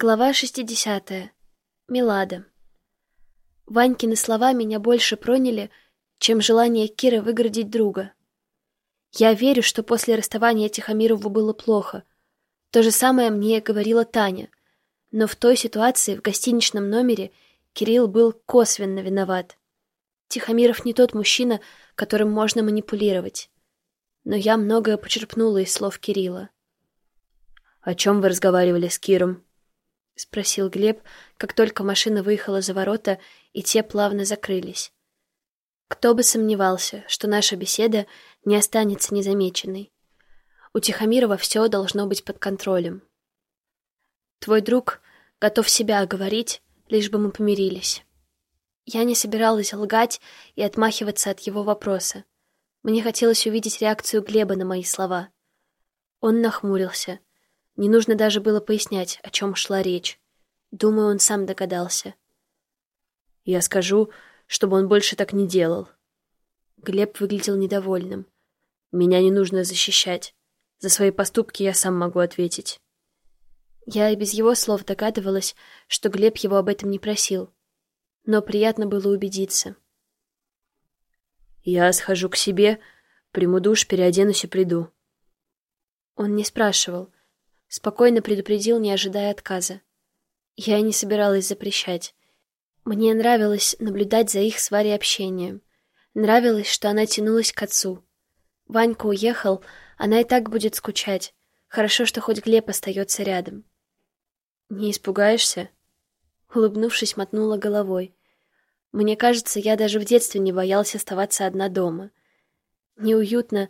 Глава 60. Милада. Ванькины слова меня больше проняли, чем желание Киры выгородить друга. Я верю, что после расставания Тихомирову было плохо. То же самое мне говорила Таня. Но в той ситуации в гостиничном номере Кирилл был косвенно виноват. Тихомиров не тот мужчина, которым можно манипулировать. Но я многое почерпнула из слов Кирилла. «О чем вы разговаривали с Киром?» — спросил Глеб, как только машина выехала за ворота, и те плавно закрылись. Кто бы сомневался, что наша беседа не останется незамеченной. У Тихомирова все должно быть под контролем. Твой друг готов себя оговорить, лишь бы мы помирились. Я не собиралась лгать и отмахиваться от его вопроса. Мне хотелось увидеть реакцию Глеба на мои слова. Он нахмурился. Не нужно даже было пояснять, о чем шла речь. Думаю, он сам догадался. Я скажу, чтобы он больше так не делал. Глеб выглядел недовольным. Меня не нужно защищать. За свои поступки я сам могу ответить. Я и без его слов догадывалась, что Глеб его об этом не просил. Но приятно было убедиться. Я схожу к себе, приму душ, переоденусь и приду. Он не спрашивал. Спокойно предупредил, не ожидая отказа. Я не собиралась запрещать. Мне нравилось наблюдать за их с Варей общением. Нравилось, что она тянулась к отцу. Ванька уехал, она и так будет скучать. Хорошо, что хоть Глеб остается рядом. «Не испугаешься?» Улыбнувшись, мотнула головой. Мне кажется, я даже в детстве не боялась оставаться одна дома. Неуютно,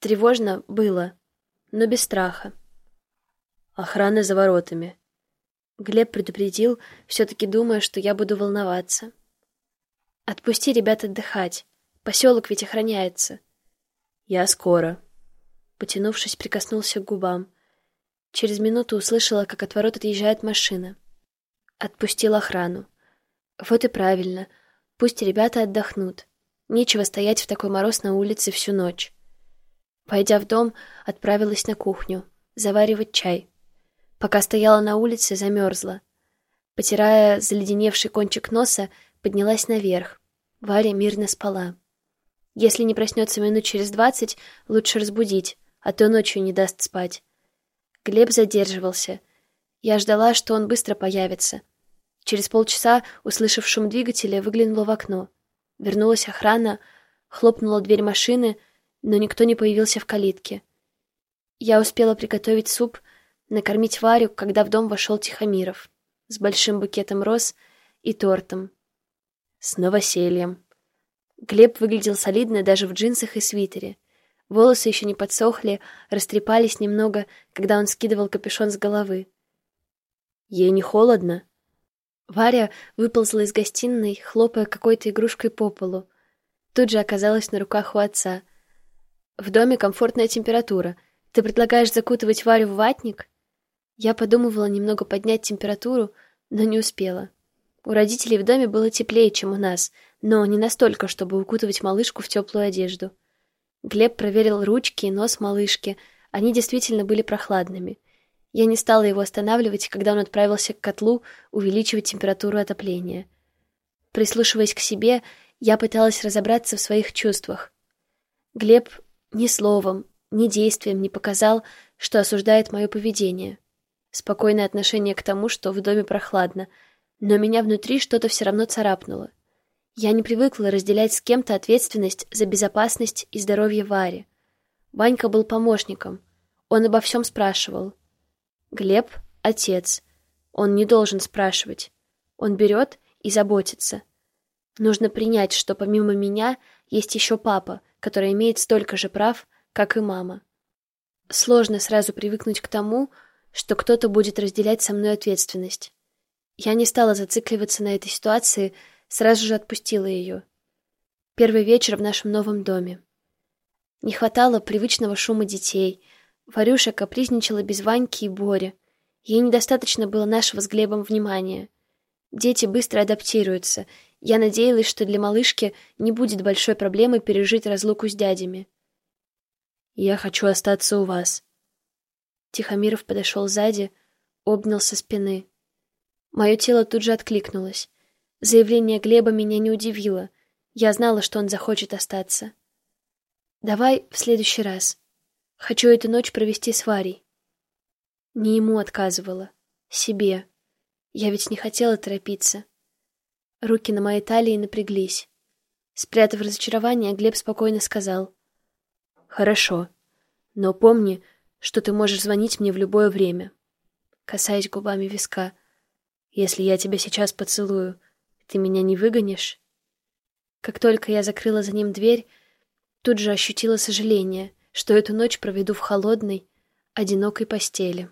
тревожно было, но без страха. Охрана за воротами. Глеб предупредил, все-таки думая, что я буду волноваться. Отпусти ребят отдыхать. Поселок ведь охраняется. Я скоро. Потянувшись, прикоснулся к губам. Через минуту услышала, как от ворот отъезжает машина. Отпустил охрану. Вот и правильно. Пусть ребята отдохнут. Нечего стоять в такой мороз на улице всю ночь. Пойдя в дом, отправилась на кухню, заваривать чай. Пока стояла на улице, замерзла. Потирая заледеневший кончик носа, поднялась наверх. Варя мирно спала. Если не проснется минут через двадцать, лучше разбудить, а то ночью не даст спать. Глеб задерживался. Я ждала, что он быстро появится — Через полчаса, услышав шум двигателя, выглянула в окно. Вернулась охрана, хлопнула дверь машины, но никто не появился в калитке. Я успела приготовить суп, накормить Варю, когда в дом вошел Тихомиров с большим букетом роз и тортом. С новосельем. Глеб выглядел солидно даже в джинсах и свитере. Волосы еще не подсохли, растрепались немного, когда он скидывал капюшон с головы. «Ей не холодно?» Варя выползла из гостиной, хлопая какой-то игрушкой по полу. Тут же оказалась на руках у отца. «В доме комфортная температура. Ты предлагаешь закутывать Варю в ватник?» Я подумывала немного поднять температуру, но не успела. У родителей в доме было теплее, чем у нас, но не настолько, чтобы укутывать малышку в теплую одежду. Глеб проверил ручки и нос малышки. Они действительно были прохладными. Я не стала его останавливать, когда он отправился к котлу увеличивать температуру отопления. Прислушиваясь к себе, я пыталась разобраться в своих чувствах. Глеб ни словом, ни действием не показал, что осуждает мое поведение. Спокойное отношение к тому, что в доме прохладно, но меня внутри что-то все равно царапнуло. Я не привыкла разделять с кем-то ответственность за безопасность и здоровье Вари. Ванька был помощником. Он обо всем спрашивал. Глеб — отец. Он не должен спрашивать. Он берет и заботится. Нужно принять, что помимо меня есть еще папа, который имеет столько же прав, как и мама. Сложно сразу привыкнуть к тому, что кто-то будет разделять со мной ответственность. Я не стала зацикливаться на этой ситуации, сразу же отпустила ее. Первый вечер в нашем новом доме. Не хватало привычного шума детей — Варюша капризничала без Ваньки и Бори. Ей недостаточно было нашего с Глебом внимания. Дети быстро адаптируются. Я надеялась, что для малышки не будет большой проблемы пережить разлуку с дядями. «Я хочу остаться у вас». Тихомиров подошел сзади, обнял со спины. Мое тело тут же откликнулось. Заявление Глеба меня не удивило. Я знала, что он захочет остаться. «Давай в следующий раз. Хочу эту ночь провести с Варей». Не ему отказывала. Себе. Я ведь не хотела торопиться. Руки на моей талии напряглись. Спрятав разочарование, Глеб спокойно сказал. «Хорошо. Но помни, что ты можешь звонить мне в любое время». Касаясь губами виска. «Если я тебя сейчас поцелую, ты меня не выгонишь?» Как только я закрыла за ним дверь, тут же ощутила сожаление, что эту ночь проведу в холодной, одинокой постели.